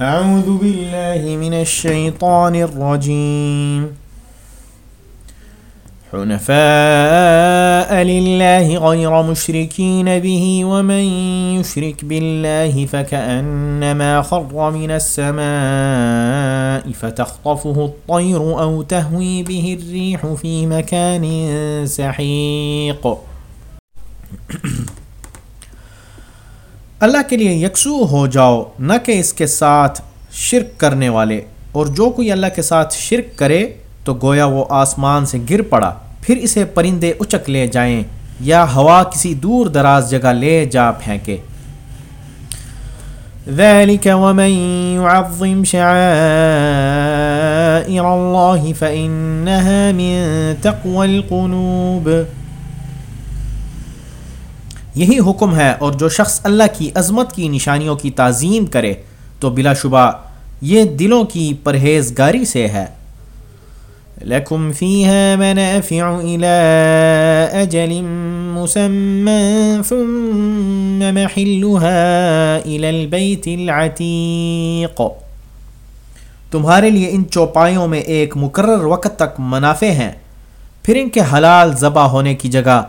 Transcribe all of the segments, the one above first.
أعوذ بالله من الشيطان الرجيم. حنفاء لله غير مشركين به ومن يشرك بالله فكأنما خر من السماء فتخطفه الطير أو تهوي به الريح في مكان سحيق. اللہ کے لیے یکسو ہو جاؤ، نہ کہ اس کے ساتھ شرک کرنے والے۔ اور جو کوئی اللہ کے ساتھ شرک کرے، تو گویا وہ آسمان سے گر پڑا۔ پھر اسے پرندے اچک لے جائیں، یا ہوا کسی دور دراز جگہ لے جا پھینکے۔ ذلك ومن يعظم شعائر الله فإنها من تقوى القلوب۔ یہی حکم ہے اور جو شخص اللہ کی عظمت کی نشانیوں کی تعظیم کرے تو بلا شبہ یہ دلوں کی پرہیزگاری سے ہے۔ لكم فيها منافع إلى أجل مسمى ثم محلها إلى البيت العتيق تمہارے لیے ان چوپایوں میں ایک مقرر وقت تک منافع ہیں۔ پھر ان کے حلال ذبح ہونے کی جگہ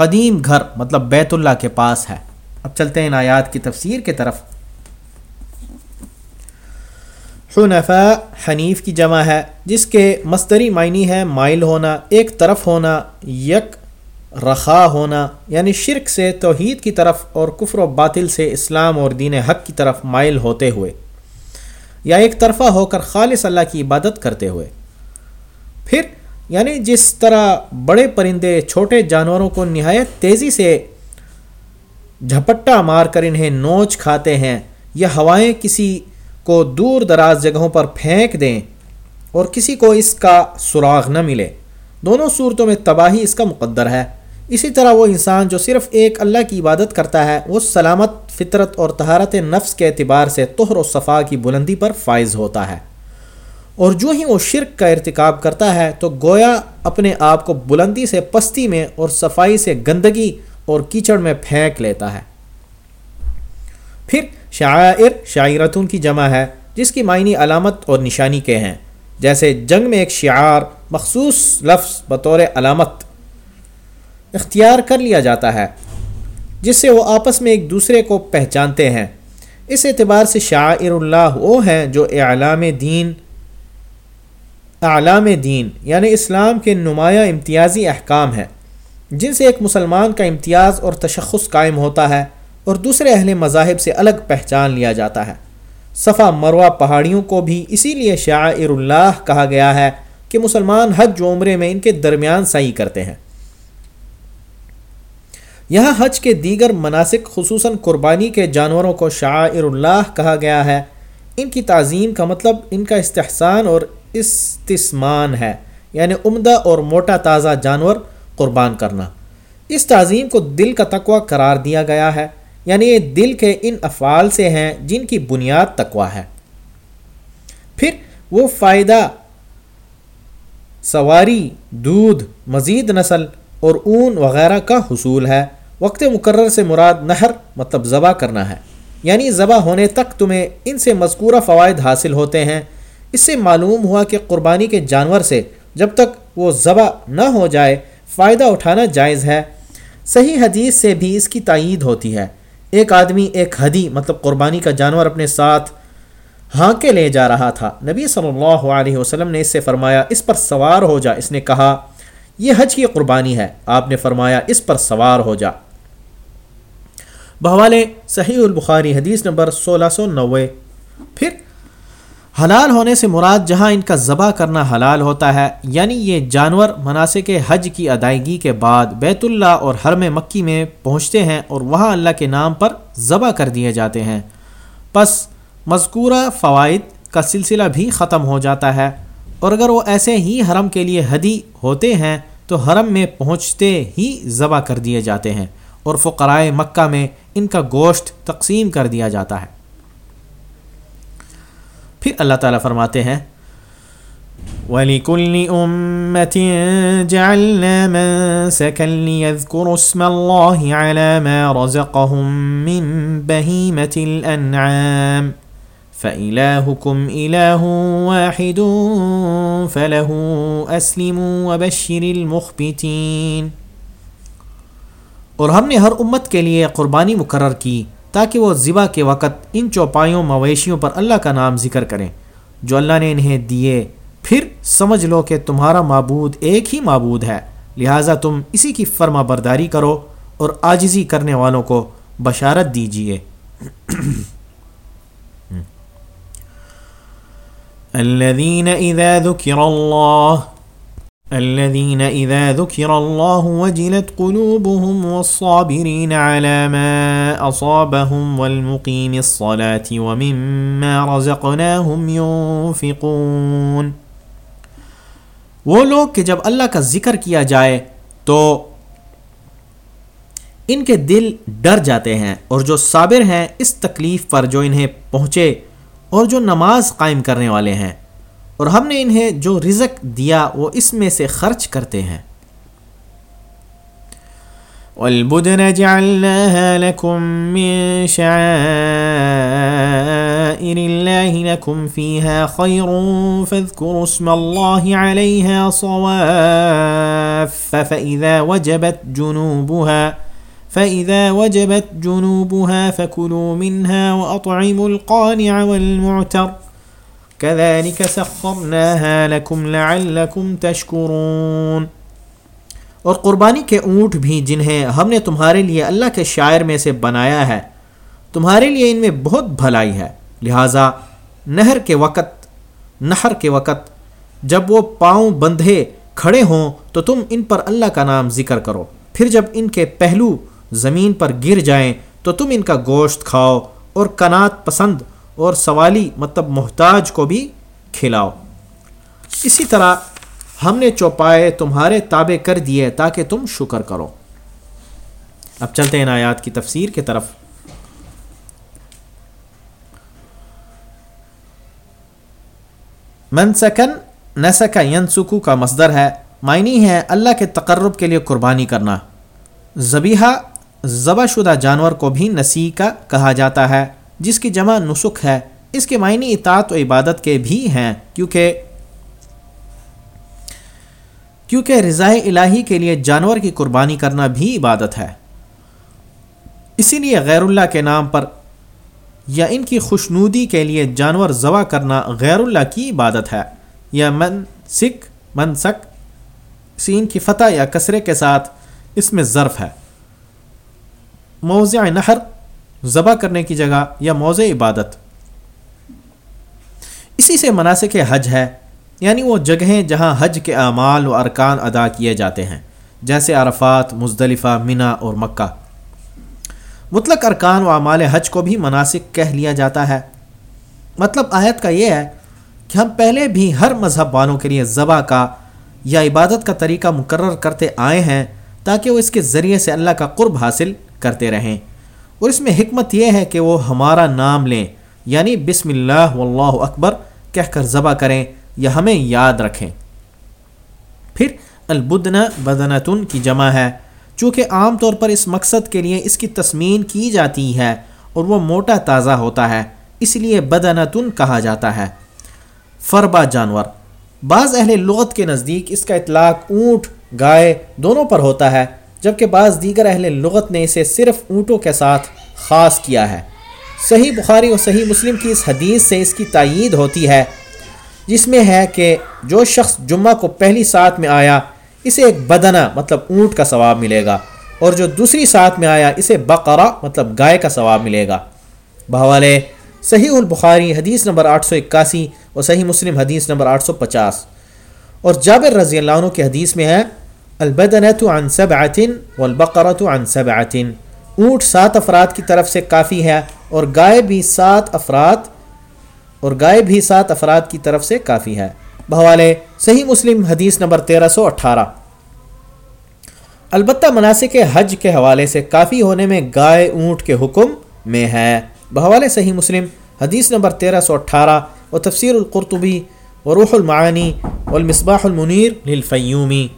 قدیم گھر مطلب بیت اللہ کے پاس ہے۔ اب چلتے ہیں ان آیات کی تفسیر کی طرف۔ حنفاء حنیف کی جمع ہے، جس کے مستری معنی ہے مائل ہونا، ایک طرف ہونا، یک رخا ہونا یعنی شرک سے توحید کی طرف اور کفر و باطل سے اسلام اور دین حق کی طرف مائل ہوتے ہوئے، یا ایک طرفہ ہو کر خالص اللہ کی عبادت کرتے ہوئے۔ پھر یعنی جس طرح بڑے پرندے چھوٹے جانوروں کو نہایت تیزی سے جھپٹا مار کر انہیں نوچ کھاتے ہیں، یا ہوائیں کسی کو دور دراز جگہوں پر پھینک دیں اور کسی کو اس کا سراغ نہ ملے۔ دونوں صورتوں میں تباہی اس کا مقدر ہے۔ اسی طرح وہ انسان جو صرف ایک اللہ کی عبادت کرتا ہے، وہ سلامت، فطرت اور تہارت نفس کے اعتبار سے تہر و صفا کی بلندی پر فائز ہوتا ہے۔ اور جو ہی وہ شرک کا ارتکاب کرتا ہے تو گویا اپنے آپ کو بلندی سے پستی میں اور صفائی سے گندگی اور کیچڑ میں پھینک لیتا ہے۔ پھر شاعر شاعرتون کی جمع ہے، جس کی معنی علامت اور نشانی کے ہیں۔ جیسے جنگ میں ایک شعار مخصوص لفظ بطور علامت اختیار کر لیا جاتا ہے، جس سے وہ آپس میں ایک دوسرے کو پہچانتے ہیں۔ اس اعتبار سے شاعر اللہ وہ ہیں جو اعلام دین اعلام دین یعنی اسلام کے نمایاں امتیازی احکام ہیں، جن سے ایک مسلمان کا امتیاز اور تشخص قائم ہوتا ہے اور دوسرے اہل مذاہب سے الگ پہچان لیا جاتا ہے۔ صفا مروہ پہاڑیوں کو بھی اسی لیے شاعر اللہ کہا گیا ہے کہ مسلمان حج و عمرے میں ان کے درمیان صحیح کرتے ہیں۔ یہاں حج کے دیگر مناسب خصوصاً قربانی کے جانوروں کو شاعر اللہ کہا گیا ہے۔ ان کی تعظیم کا مطلب ان کا استحسان اور استثمان ہے یعنی عمدہ اور موٹا تازہ جانور قربان کرنا۔ اس تعظیم کو دل کا تقوی قرار دیا گیا ہے یعنی یہ دل کے ان افعال سے ہیں جن کی بنیاد تقوی ہے۔ پھر وہ فائدہ، سواری، دودھ، مزید نسل اور اون وغیرہ کا حصول ہے۔ وقت مقرر سے مراد نہر مطلب ذبح کرنا ہے۔ یعنی ذبح ہونے تک تمہیں ان سے مذکورہ فوائد حاصل ہوتے ہیں۔ اس سے معلوم ہوا کہ قربانی کے جانور سے جب تک وہ ذبح نہ ہو جائے، فائدہ اٹھانا جائز ہے۔ صحیح حدیث سے بھی اس کی تائید ہوتی ہے۔ ایک آدمی ایک حدی مطلب قربانی کا جانور اپنے ساتھ ہاں کے لے جا رہا تھا۔ نبی صلی اللہ علیہ وسلم نے اس سے فرمایا، اس پر سوار ہو جا۔ اس نے کہا، یہ حج کی قربانی ہے۔ آپ نے فرمایا، اس پر سوار ہو جا۔ بحوالے صحیح البخاری حدیث نمبر سولہ سو نوے۔ پھر حلال ہونے سے مراد جہاں ان کا ذبح کرنا حلال ہوتا ہے یعنی یہ جانور مناسب حج کی ادائیگی کے بعد بیت اللہ اور حرم مکی میں پہنچتے ہیں اور وہاں اللہ کے نام پر ذبح کر دیے جاتے ہیں۔ پس مذکورہ فوائد کا سلسلہ بھی ختم ہو جاتا ہے۔ اور اگر وہ ایسے ہی حرم کے لیے حدی ہوتے ہیں، تو حرم میں پہنچتے ہی ذبح کر دیے جاتے ہیں اور فقرائے مکہ میں ان کا گوشت تقسیم کر دیا جاتا ہے۔ پھر اللہ تعالیٰ فرماتے ہیں، وَلِكُلِّ أُمَّةٍ جَعَلْنَا مَنْسَكًا لِيَذْكُرُوا اسْمَ اللَّهِ عَلَى مَا رَزَقَهُمْ مِنْ بَهِيمَةِ الْأَنْعَامِ فإلهكم إله واحد فله أسلموا وبشر المخبتين۔ اور ہم نے ہر امت کے لیے قربانی مقرر کی۔ تاکہ وہ ذبح کے وقت ان چوپایوں مویشیوں پر اللہ کا نام ذکر کریں، جو اللہ نے انہیں دیے۔ پھر سمجھ لو کہ تمہارا معبود ایک ہی معبود ہے، لہٰذا تم اسی کی فرما برداری کرو اور آجزی کرنے والوں کو بشارت دیجیے الذين إذا ذكر الله الذين إذا ذكر الله وجلت قلوبهم والصابرين على ما أصابهم والمقيم الصلاة ومما رزقناهم ينفقون۔ وہ لوگ کہ جب اللہ کا ذکر کیا جائے تو ان کے دل ڈر جاتے ہیں اور جو صابر ہیں اس تکلیف پر جو انہیں پہنچے اور جو نماز قائم کرنے والے ہیں۔ اور ہم نے انہیں جو رزق دیا وہ اس میں سے خرچ کرتے ہیں۔ والبدن جعلناها لكم من شعائر الله لكم فيها خير فاذكروا اسم الله عليها صواف فإذا وجبت جنوبها فإذا وجبت جنوبها فكلوا منها وأطعموا القانع والمعتر كذلك سخرناها لكم لعلكم تشكرون۔ اور قربانی کے اونٹ بھی جنہیں ہم نے تمہارے لیے اللہ کے شاعر میں سے بنایا ہے، تمہارے لیے ان میں بہت بھلائی ہے۔ لہٰذا نہر کے وقت، نہر کے وقت جب وہ پاؤں بندھے کھڑے ہوں تو تم ان پر اللہ کا نام ذکر کرو۔ پھر جب ان کے پہلو زمین پر گر جائیں تو تم ان کا گوشت کھاؤ اور کنات پسند اور سوالی مطلب محتاج کو بھی کھلاؤ۔ اسی طرح ہم نے چوپائے تمہارے تابع کر دیے تاکہ تم شکر کرو۔ اب چلتے ہیں آیات کی تفسیر کی طرف۔ منسکن نسکا ینسکو کا مصدر ہے۔ معنی ہے اللہ کے تقرب کے لیے قربانی کرنا۔ زبیحہ ذبح شدہ جانور کو بھی نسیکہ کہا جاتا ہے۔ جس کی جمع نسخ ہے، اس کے معنی اطاعت و عبادت کے بھی ہیں، کیونکہ کیونکہ رضائے الہی کے لیے جانور کی قربانی کرنا بھی عبادت ہے۔ اسی لیے غیر اللہ کے نام پر یا ان کی خوشنودی کے لیے جانور ذبح کرنا غیر اللہ کی عبادت ہے۔ یا من سکھ من سک سین کی فتح یا کثرے کے ساتھ اس میں ظرف ہے۔ موضع نہر ذبح کرنے کی جگہ یا موضع عبادت۔ اسی سے مناسب حج ہے یعنی وہ جگہیں جہاں حج کے اعمال و ارکان ادا کیے جاتے ہیں، جیسے عرفات، مزدلفہ منا اور مکہ۔ مطلق ارکان و اعمال حج کو بھی مناسب کہہ لیا جاتا ہے۔ مطلب آیت کا یہ ہے کہ ہم پہلے بھی ہر مذہب والوں کے لیے ذبح کا یا عبادت کا طریقہ مقرر کرتے آئے ہیں تاکہ وہ اس کے ذریعے سے اللہ کا قرب حاصل کرتے رہیں۔ اور اس میں حکمت یہ ہے کہ وہ ہمارا نام لیں یعنی بسم اللہ واللہ اکبر کہہ کر ذبح کریں یا ہمیں یاد رکھیں۔ پھر البدن بدنتن کی جمع ہے، چونکہ عام طور پر اس مقصد کے لیے اس کی تسمین کی جاتی ہے اور وہ موٹا تازہ ہوتا ہے، اس لیے بدنتن کہا جاتا ہے۔ فربا جانور، بعض اہل لغت کے نزدیک اس کا اطلاق اونٹ، گائے دونوں پر ہوتا ہے۔ جبکہ بعض دیگر اہل لغت نے اسے صرف اونٹوں کے ساتھ خاص کیا ہے۔ صحیح بخاری اور صحیح مسلم کی اس حدیث سے اس کی تائید ہوتی ہے، جس میں ہے کہ جو شخص جمعہ کو پہلی ساتھ میں آیا، اسے ایک بدنہ مطلب اونٹ کا ثواب ملے گا، اور جو دوسری ساتھ میں آیا، اسے بقرہ مطلب گائے کا ثواب ملے گا۔ بہوالے، صحیح البخاری حدیث نمبر آٹھ سو اکاسی اور صحیح مسلم حدیث نمبر آٹھ سو پچاس۔ اور جابر رضی اللہ عنہ کی حدیث میں ہے البدنت عن سبعت والبقرت عن سبعت اونٹ سات افراد کی طرف سے کافی ہے اور گائے بھی سات افراد اور گائے بھی سات افراد کی طرف سے کافی ہے۔ بحوالے صحیح مسلم حدیث نمبر تیرہ سو اٹھارہ۔ البتہ مناسب حج کے حوالے سے کافی ہونے میں گائے اونٹ کے حکم میں ہے۔ بحوالے صحیح مسلم حدیث نمبر تیرہ سو اٹھارہ و تفسیر القرطبی و روح المعانی والمصباح المنیر للفیومی۔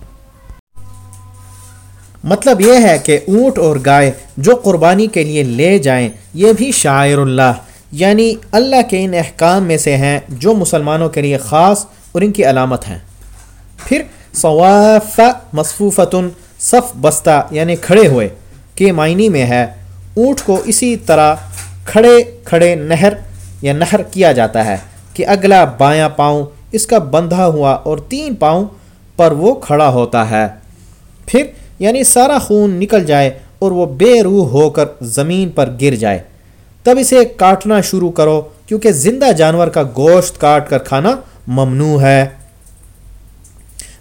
مطلب یہ ہے کہ اونٹ اور گائے جو قربانی کے لیے لے جائیں، یہ بھی شاعر اللہ یعنی اللہ کے ان احکام میں سے ہیں جو مسلمانوں کے لیے خاص اور ان کی علامت ہیں۔ پھر ثواف مصفوفتن، صف بستہ یعنی کھڑے ہوئے، کے معنی میں ہے اونٹ کو اسی طرح کھڑے کھڑے نہر یا نہر کیا جاتا ہے کہ اگلا بایاں پاؤں اس کا بندھا ہوا اور تین پاؤں پر وہ کھڑا ہوتا ہے۔ پھر یعنی سارا خون نکل جائے اور وہ بے روح ہو کر زمین پر گر جائے۔ تب اسے کاٹنا شروع کرو، کیونکہ زندہ جانور کا گوشت کاٹ کر کھانا ممنوع ہے۔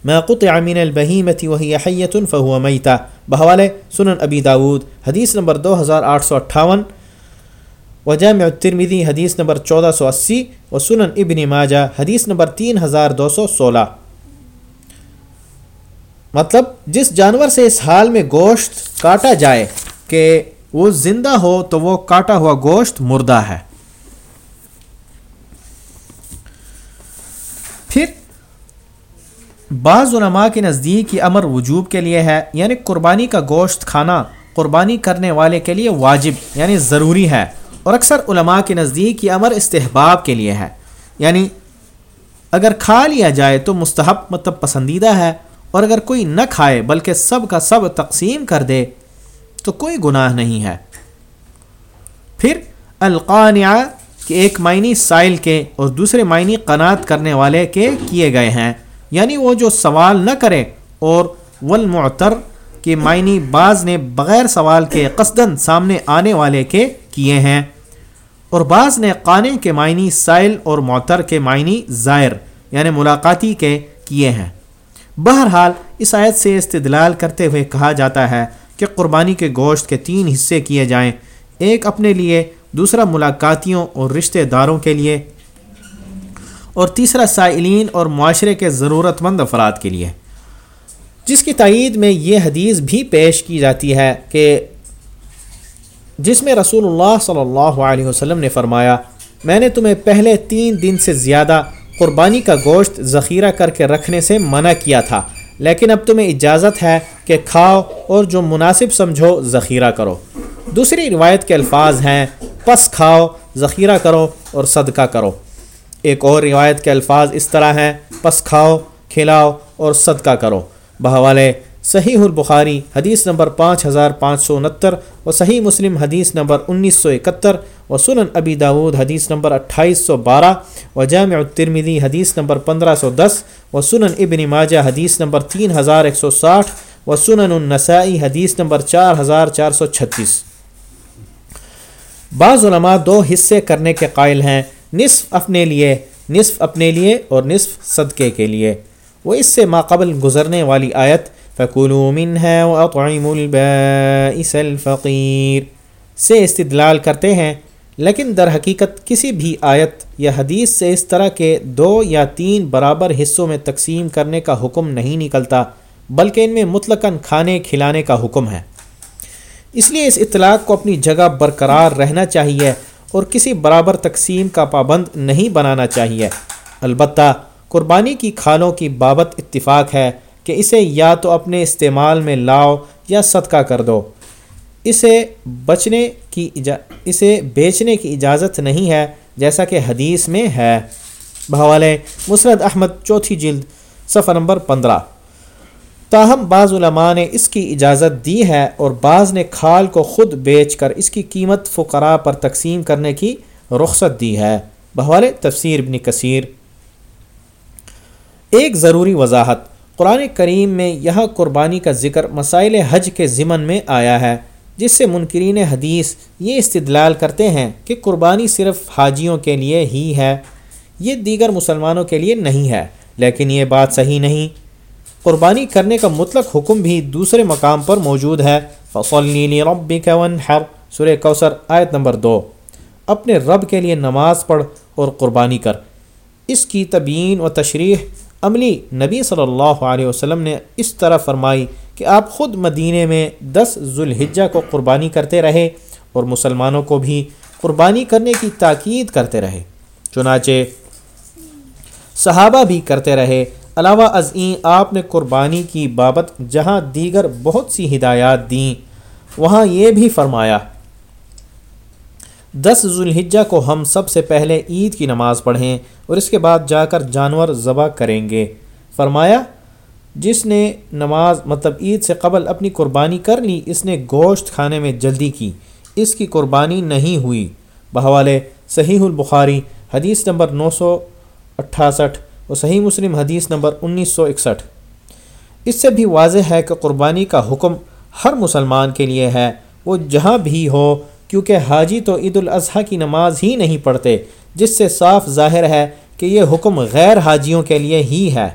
میں قطع من البہیمت وہی حیت فہو میتا بحوالے سنن ابی داود حدیث نمبر دو ہزار آٹھ سو اٹھاون۔ وجامع الترمذی، حدیث نمبر چودہ سو اسی۔ و سنن ابن ماجہ، حدیث نمبر تین ہزار دو سو سولہ۔ مطلب جس جانور سے اس حال میں گوشت کاٹا جائے کہ وہ زندہ ہو تو وہ کاٹا ہوا گوشت مردہ ہے۔ پھر بعض علماء کے نزدیک یہ امر وجوب کے لیے ہے یعنی قربانی کا گوشت کھانا قربانی کرنے والے کے لیے واجب یعنی ضروری ہے۔ اور اکثر علماء کے نزدیک یہ امر استحباب کے لیے ہے۔ یعنی اگر کھا لیا جائے تو مستحب مطلب پسندیدہ ہے۔ اور اگر کوئی نہ کھائے بلکہ سب کا سب تقسیم کر دے، تو کوئی گناہ نہیں ہے۔ پھر القانع کے ایک معنی سائل کے اور دوسرے معنی قناعت کرنے والے کے کیے گئے ہیں۔ یعنی وہ جو سوال نہ کرے اور والمعتر کے معنی بعض نے بغیر سوال کے قصدن سامنے آنے والے کے کیے ہیں۔ اور بعض نے قانے کے معنی سائل اور معتر کے معنی زائر یعنی ملاقاتی کے کیے ہیں۔ بہرحال اس آیت سے استدلال کرتے ہوئے کہا جاتا ہے کہ قربانی کے گوشت کے تین حصے کیے جائیں۔ ایک اپنے لیے، دوسرا ملاقاتیوں اور رشتہ داروں کے لیے، اور تیسرا سائلین اور معاشرے کے ضرورت مند افراد کے لیے۔ جس کی تائید میں یہ حدیث بھی پیش کی جاتی ہے کہ جس میں رسول اللہ صلی اللہ علیہ وسلم نے فرمایا، میں نے تمہیں پہلے تین دن سے زیادہ قربانی کا گوشت ذخیرہ کر کے رکھنے سے منع کیا تھا، لیکن اب تمہیں اجازت ہے کہ کھاؤ اور جو مناسب سمجھو ذخیرہ کرو۔ دوسری روایت کے الفاظ ہیں، پس کھاؤ، ذخیرہ کرو اور صدقہ کرو۔ ایک اور روایت کے الفاظ اس طرح ہیں، پس کھاؤ، کھلاؤ اور صدقہ کرو۔ بہوالے صحیح البخاری حدیث نمبر پانچ ہزار پانچ سو انہتر و صحیح مسلم حدیث نمبر انیس سو اکہتر و سنن ابی داود حدیث نمبر اٹھائیس سو بارہ و جامع الترمذی حدیث نمبر پندرہ سو دس و سنن ابن ماجہ حدیث نمبر تین ہزار ایک سو ساٹھ و سنن النسائی حدیث نمبر چار ہزار چار سو چھتیس۔ بعض علماء دو حصے کرنے کے قائل ہیں، نصف اپنے لیے، نصف اپنے لیے اور نصف صدقے کے لیے۔ وہ اس سے ماقبل گزرنے والی آیت فَكُلُوا مِنْهَا وَأَطْعِمُوا الْبَائِسَ الْفَقِيرِ۔ سے استدلال کرتے ہیں، لیکن در حقیقت کسی بھی آیت یا حدیث سے اس طرح کے دو یا تین برابر حصوں میں تقسیم کرنے کا حکم نہیں نکلتا، بلکہ ان میں مطلقاً کھانے کھلانے کا حکم ہے۔ اس لیے اس اطلاق کو اپنی جگہ برقرار رہنا چاہیے اور کسی برابر تقسیم کا پابند نہیں بنانا چاہیے۔ البتہ قربانی کی کھالوں کی بابت اتفاق ہے۔ کہ اسے یا تو اپنے استعمال میں لاؤ یا صدقہ کر دو۔ اسے بچنے کی اسے بیچنے کی اجازت نہیں ہے جیسا کہ حدیث میں ہے۔ بحوالے مسرد احمد، چوتھی جلد، صفحہ نمبر پندرہ۔ تاہم، بعض علماء نے اس کی اجازت دی ہے اور بعض نے کھال کو خود بیچ کر اس کی قیمت فقراء پر تقسیم کرنے کی رخصت دی ہے۔ بحوالے تفسیر ابن کثیر۔ ایک ضروری وضاحت۔ قرآن کریم میں یہاں قربانی کا ذکر مسائل حج کے ضمن میں آیا ہے، جس سے منکرین حدیث یہ استدلال کرتے ہیں کہ قربانی صرف حاجیوں کے لیے ہی ہے۔ یہ دیگر مسلمانوں کے لیے نہیں ہے، لیکن یہ بات صحیح نہیں۔ قربانی کرنے کا مطلق حکم بھی دوسرے مقام پر موجود ہے۔ فصلی ربک ونحر سورہ کوثر، آیت نمبر دو۔ اپنے رب کے لیے نماز پڑھ اور قربانی کر۔ اس کی تبیین و تشریح عملی نبی صلی اللہ علیہ وسلم نے اس طرح فرمائی کہ آپ خود مدینہ میں دس ذوالحجہ کو قربانی کرتے رہے اور مسلمانوں کو بھی قربانی کرنے کی تاکید کرتے رہے۔ چنانچہ صحابہ بھی کرتے رہے۔ علاوہ ازئیں آپ نے قربانی کی بابت جہاں دیگر بہت سی ہدایات دیں، وہاں یہ بھی فرمایا دس ذوالحجہ کو ہم سب سے پہلے عید کی نماز پڑھیں اور اس کے بعد جا کر جانور ذبح کریں گے۔ فرمایا، جس نے نماز مطلب عید سے قبل اپنی قربانی کر لی، اس نے گوشت کھانے میں جلدی کی۔ اس کی قربانی نہیں ہوئی۔ بحوالے صحیح البخاری، حدیث نمبر نو سو اٹھاسٹھ اور صحیح مسلم، حدیث نمبر انیس سو اکسٹھ۔ اس سے بھی واضح ہے کہ قربانی کا حکم ہر مسلمان کے لیے ہے۔ وہ جہاں بھی ہو کیونکہ حاجی تو عید الاضحیٰ کی نماز ہی نہیں پڑھتے، جس سے صاف ظاہر ہے کہ یہ حکم غیر حاجیوں کے لیے ہی ہے۔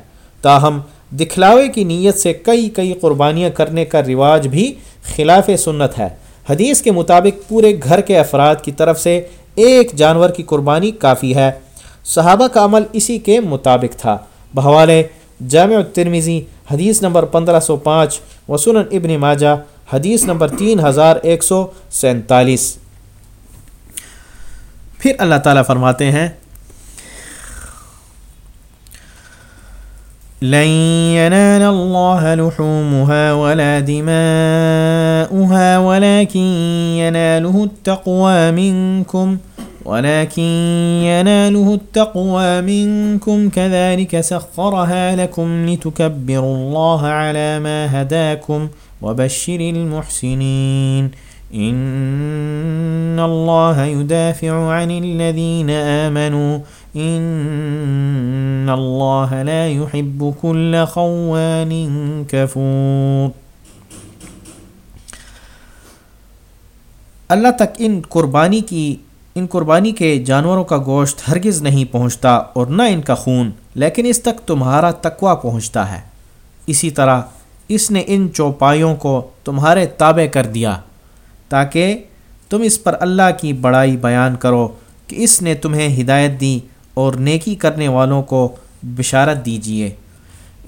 تاہم، دکھلاوے کی نیت سے کئی کئی قربانیاں کرنے کا رواج بھی خلاف سنت ہے۔ حدیث کے مطابق پورے گھر کے افراد کی طرف سے ایک جانور کی قربانی کافی ہے۔ صحابہ کا عمل اسی کے مطابق تھا۔ بحوالے جامع الترمیزی حدیث نمبر پندرہ سو پانچ وسن ابن ماجہ حدیث نمبر تین ہزار ایک سو سینتالیس۔ پھر اللہ تعالیٰ فرماتے ہیں، لن ينال الله لحومها ولا دماؤها ولكن يناله التقوى منكم، ولكن يناله التقوى منكم كذلك سخرها لكم لتكبروا الله على ما هداكم وبشر المحسنين. ان الله يدافع عن الذين آمنوا. ان اللہ لا يحب كل خوان كفور. اللہ تک ان قربانی کی، ان قربانی کے جانوروں کا گوشت ہرگز نہیں پہنچتا اور نہ ان کا خون، لیکن اس تک تمہارا تقوی پہنچتا ہے۔ اسی طرح اس نے ان چوپایوں کو تمہارے تابع کر دیا، تاکہ تم اس پر اللہ کی بڑائی بیان کرو کہ اس نے تمہیں ہدایت دی اور نیکی کرنے والوں کو بشارت دیجیے۔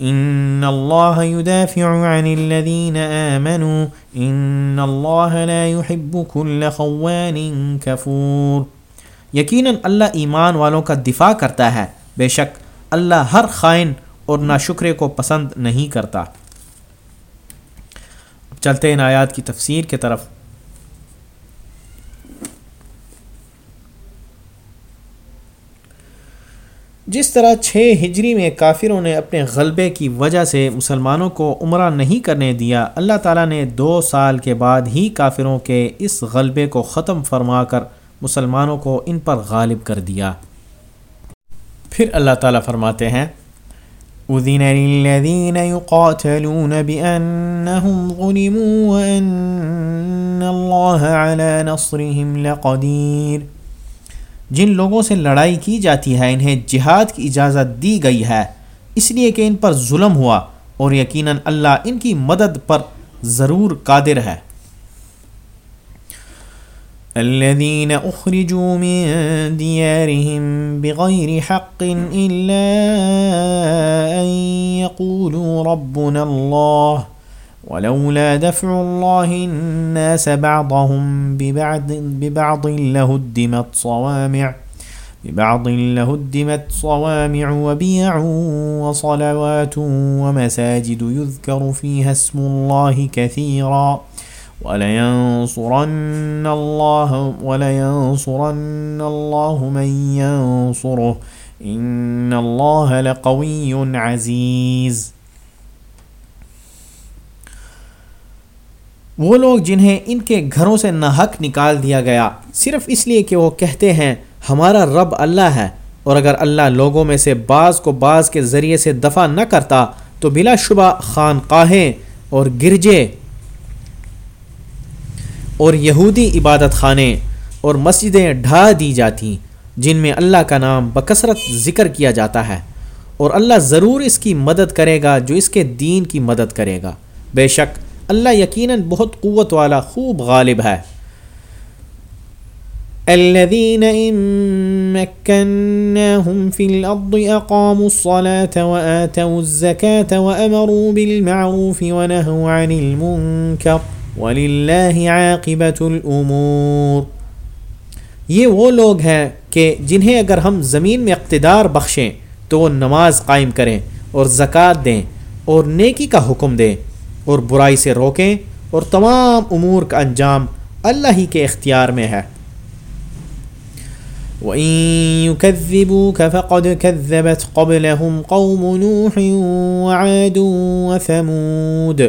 ان اللہ يدافع عن الذين آمنوا، ان اللہ لا يحب كل خوان كفور یقیناً اللہ ایمان والوں کا دفاع کرتا ہے، بے شک اللہ ہر خائن اور ناشکرے کو پسند نہیں کرتا۔ چلتے ان آیات کی تفسیر کے طرف۔ جس طرح چھ ہجری میں کافروں نے اپنے غلبے کی وجہ سے مسلمانوں کو عمرہ نہیں کرنے دیا، اللہ تعالیٰ نے دو سال کے بعد ہی کافروں کے اس غلبے کو ختم فرما کر مسلمانوں کو ان پر غالب کر دیا۔ پھر اللہ تعالیٰ فرماتے ہیں جن لوگوں سے لڑائی کی جاتی ہے، انہیں جہاد کی اجازت دی گئی ہے۔ اس لیے کہ ان پر ظلم ہوا اور یقیناً اللہ ان کی مدد پر ضرور قادر ہے۔ الذين اخرجوا من ديارهم بغير حق الا ان يقولوا ربنا الله ولولا دفع الله الناس بعضهم ببعض, ببعض لهدمت صوامع ببعض لهدمت صوامع وبيع وصلوات ومساجد يذكر فيها اسم الله كثيرا ولينصرن الله ولينصرن الله من ينصره. إن الله لقوي عزيز. وہ لوگ جنہیں ان کے گھروں سے ناحق نکال دیا گیا، صرف اس لیے کہ وہ کہتے ہیں، ہمارا رب اللہ ہے، اور اگر اللہ لوگوں میں سے بعض کو بعض کے ذریعے سے دفع نہ کرتا، تو بلا شبہ خانقاہیں اور گرجے اور یہودی عبادت خانے اور مسجدیں ڈھا دی جاتی جن میں اللہ کا نام بکثرت ذکر کیا جاتا ہے اور اللہ ضرور اس کی مدد کرے گا جو اس کے دین کی مدد کرے گا۔ بے شک اللہ یقیناً بہت قوت والا خوب غالب ہے۔ الذين إن مكناهم في الأرض أقاموا الصلاة وآتوا الزكاة وأمروا بالمعروف ونهوا عن المنكر ولله عاقبة الأمور یہ وہ لوگ ہیں کہ جنہیں اگر ہم زمین میں اقتدار بخشیں تو وہ نماز قائم کریں اور زکوٰۃ دیں اور نیکی کا حکم دیں اور برائی سے روکیں اور تمام امور کا انجام اللہ ہی کے اختیار میں ہے۔ وإن يكذبوك فقد كذبت قبلهم قوم نوح وعاد وثمود۔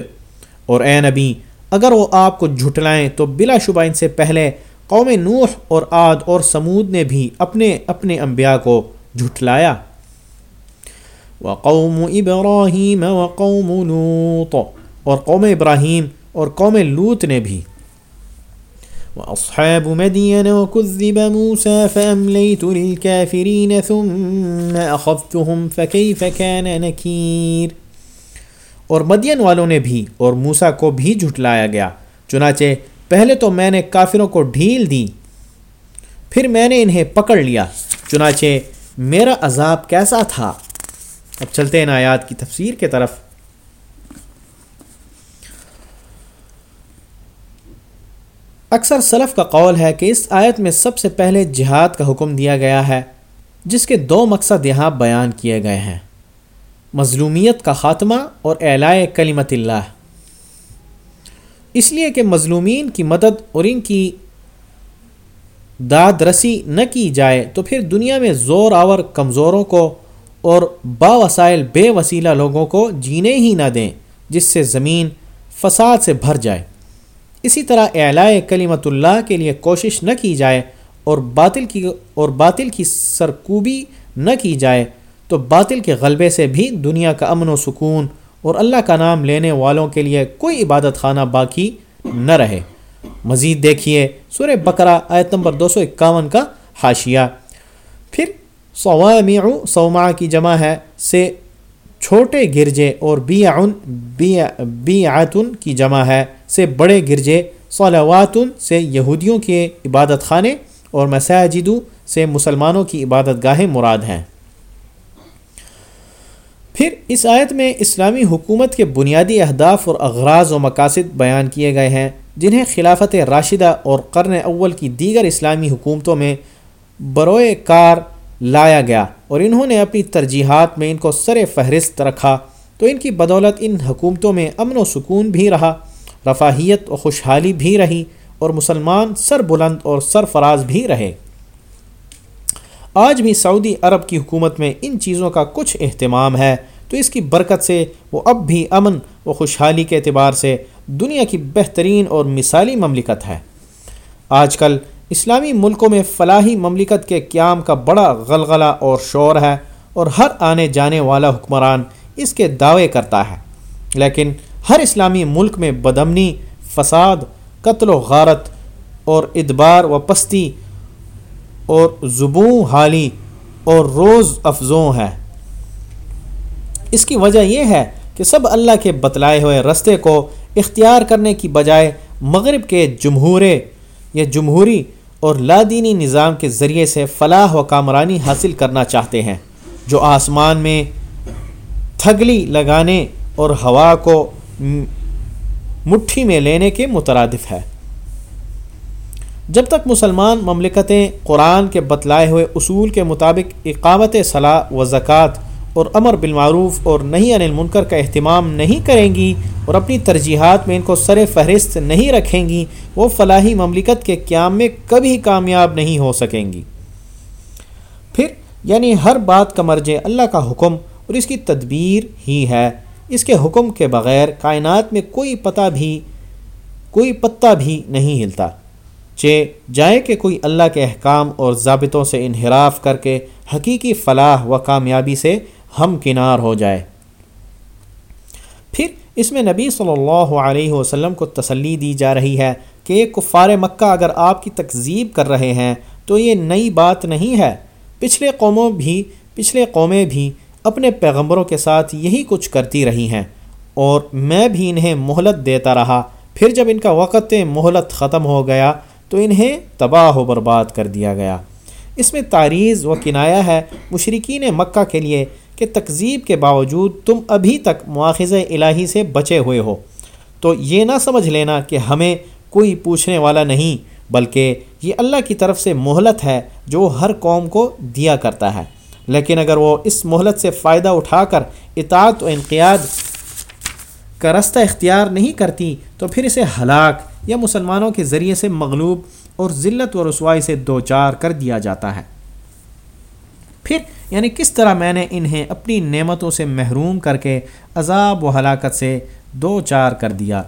اور اے نبی اگر وہ آپ کو جھٹلائیں تو بلا شبہ ان سے پہلے قوم نوح اور عاد اور سمود نے بھی اپنے اپنے انبیاء کو جھٹلایا۔ وقوم ابراہیم وقوم لوط اور قوم ابراہیم اور قوم لوت نے بھی۔ وأصحاب مدين وكذب موسى فأمليت للكافرين ثم أخذتهم فكيف كان نكير اور مدین والوں نے بھی اور موسا کو بھی جھٹلایا گیا۔ چنانچہ پہلے تو میں نے کافروں کو ڈھیل دی، پھر میں نے انہیں پکڑ لیا۔ چنانچہ میرا عذاب کیسا تھا؟ اب چلتے ہیں آیات کی تفسیر کے طرف۔ اکثر سلف کا قول ہے کہ اس آیت میں سب سے پہلے جہاد کا حکم دیا گیا ہے، جس کے دو مقصد یہاں بیان کیے گئے ہیں۔ مظلومیت کا خاتمہ اور اعلائے کلیمت اللہ۔ اس لیے کہ مظلومین کی مدد اور ان کی داد رسی نہ کی جائے تو پھر دنیا میں زور آور کمزوروں کو اور با وسائل بے وسیلہ لوگوں کو جینے ہی نہ دیں، جس سے زمین فساد سے بھر جائے۔ اسی طرح اعلائے کلیمت اللہ کے لیے کوشش نہ کی جائے اور باطل کی اور باطل کی سرکوبی نہ کی جائے۔ تو باطل کے غلبے سے بھی دنیا کا امن و سکون اور اللہ کا نام لینے والوں کے لیے کوئی عبادت خانہ باقی نہ رہے۔ مزید دیکھیے سورہ بقرہ آیت نمبر دو سو اکاون کا حاشیہ۔ پھر سوامع سوما کی جمع ہے، سے چھوٹے گرجے اور بی بی آتن کی جمع ہے، سے بڑے گرجے، صلواتن، سے یہودیوں کے عبادت خانے اور مساجدو، سے مسلمانوں کی عبادت گاہیں مراد ہیں۔ پھر اس آیت میں اسلامی حکومت کے بنیادی اہداف اور اغراض و مقاصد بیان کیے گئے ہیں، جنہیں خلافت راشدہ اور قرن اول کی دیگر اسلامی حکومتوں میں بروئے کار لایا گیا اور انہوں نے اپنی ترجیحات میں ان کو سر فہرست رکھا۔ تو ان کی بدولت ان حکومتوں میں امن و سکون بھی رہا، رفاہیت و خوشحالی بھی رہی اور مسلمان سر بلند اور سرفراز بھی رہے۔ آج بھی سعودی عرب کی حکومت میں ان چیزوں کا کچھ اہتمام ہے، تو اس کی برکت سے وہ اب بھی امن و خوشحالی کے اعتبار سے دنیا کی بہترین اور مثالی مملکت ہے۔ آج کل اسلامی ملکوں میں فلاحی مملکت کے قیام کا بڑا غلغلہ اور شور ہے اور ہر آنے جانے والا حکمران اس کے دعوے کرتا ہے۔ لیکن ہر اسلامی ملک میں بدمنی، فساد، قتل و غارت اور ادبار و پستی اور زبوں حالی اور روز افزوں ہے اس کی وجہ یہ ہے کہ سب اللہ کے بتلائے ہوئے رستے کو اختیار کرنے کی بجائے مغرب کے جمہورے یا جمہوری اور لادینی نظام کے ذریعے سے فلاح و کامرانی حاصل کرنا چاہتے ہیں، جو آسمان میں تھگلی لگانے اور ہوا کو مٹھی میں لینے کے مترادف ہے۔ جب تک مسلمان مملکتیں قرآن کے بتلائے ہوئے اصول کے مطابق اقامت صلاح و زکوٰۃ اور امر بالمعروف اور نہیں انل منکر کا اہتمام نہیں کریں گی اور اپنی ترجیحات میں ان کو سر فہرست نہیں رکھیں گی، وہ فلاحی مملکت کے قیام میں کبھی کامیاب نہیں ہو سکیں گی۔ پھر یعنی ہر بات کا مرج اللہ کا حکم اور اس کی تدبیر ہی ہے۔ اس کے حکم کے بغیر کائنات میں کوئی پتہ بھی، کوئی پتہ بھی نہیں ہلتا۔ جائے کہ کوئی اللہ کے احکام اور ضابطوں سے انحراف کر کے حقیقی فلاح و کامیابی سے ہم کنار ہو جائے۔ پھر اس میں نبی صلی اللہ علیہ وسلم کو تسلی دی جا رہی ہے کہ ایک کفار مکہ اگر آپ کی تکذیب کر رہے ہیں تو یہ نئی بات نہیں ہے۔ پچھلے قوموں بھی، پچھلے قومیں بھی اپنے پیغمبروں کے ساتھ یہی کچھ کرتی رہی ہیں۔ اور میں بھی انہیں مہلت دیتا رہا۔ پھر جب ان کا وقت مہلت ختم ہو گیا تو انہیں تباہ و برباد کر دیا گیا۔ اس میں تاریز و کنایا ہے مشرقین مکہ کے لیے کہ تکذیب کے باوجود تم ابھی تک مواخذ الہی سے بچے ہوئے ہو۔ تو یہ نہ سمجھ لینا کہ ہمیں کوئی پوچھنے والا نہیں، بلکہ یہ اللہ کی طرف سے مہلت ہے جو ہر قوم کو دیا کرتا ہے۔ لیکن اگر وہ اس مہلت سے فائدہ اٹھا کر اطاعت و انقیاد کا رستہ اختیار نہیں کرتی، تو پھر اسے ہلاک یا مسلمانوں کے ذریعے سے مغلوب اور ذلت و رسوائی سے دوچار کر دیا جاتا ہے۔ پھر یعنی کس طرح میں نے انہیں اپنی نعمتوں سے محروم کر کے عذاب و ہلاکت سے دو چار کر دیا؟